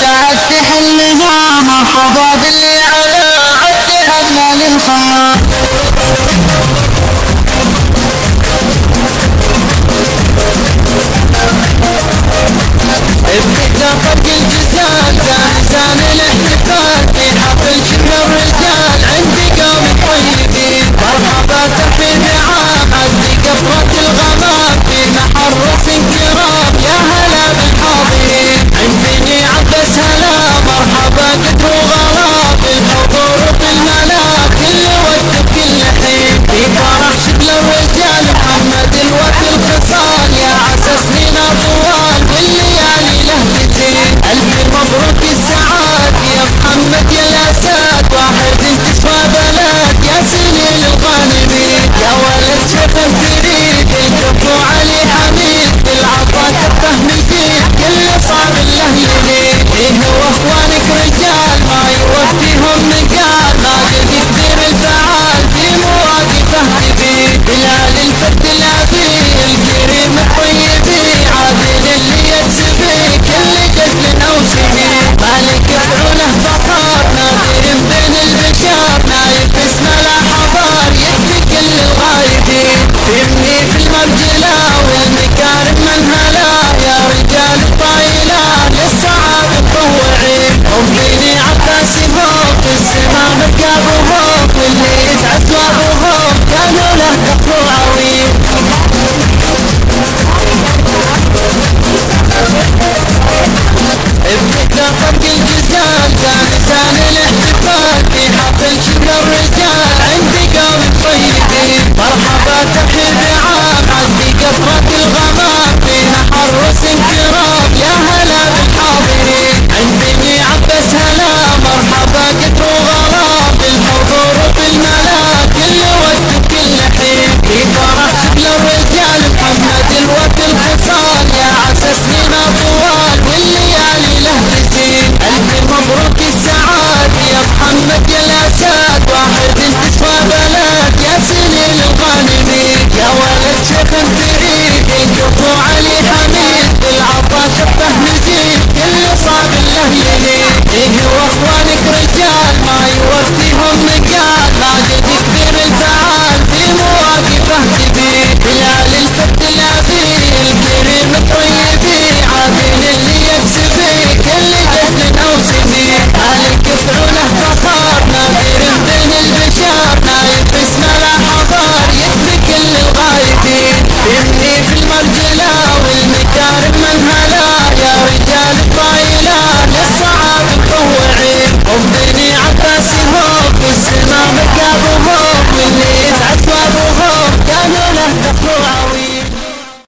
ساعد تحلها مرحبا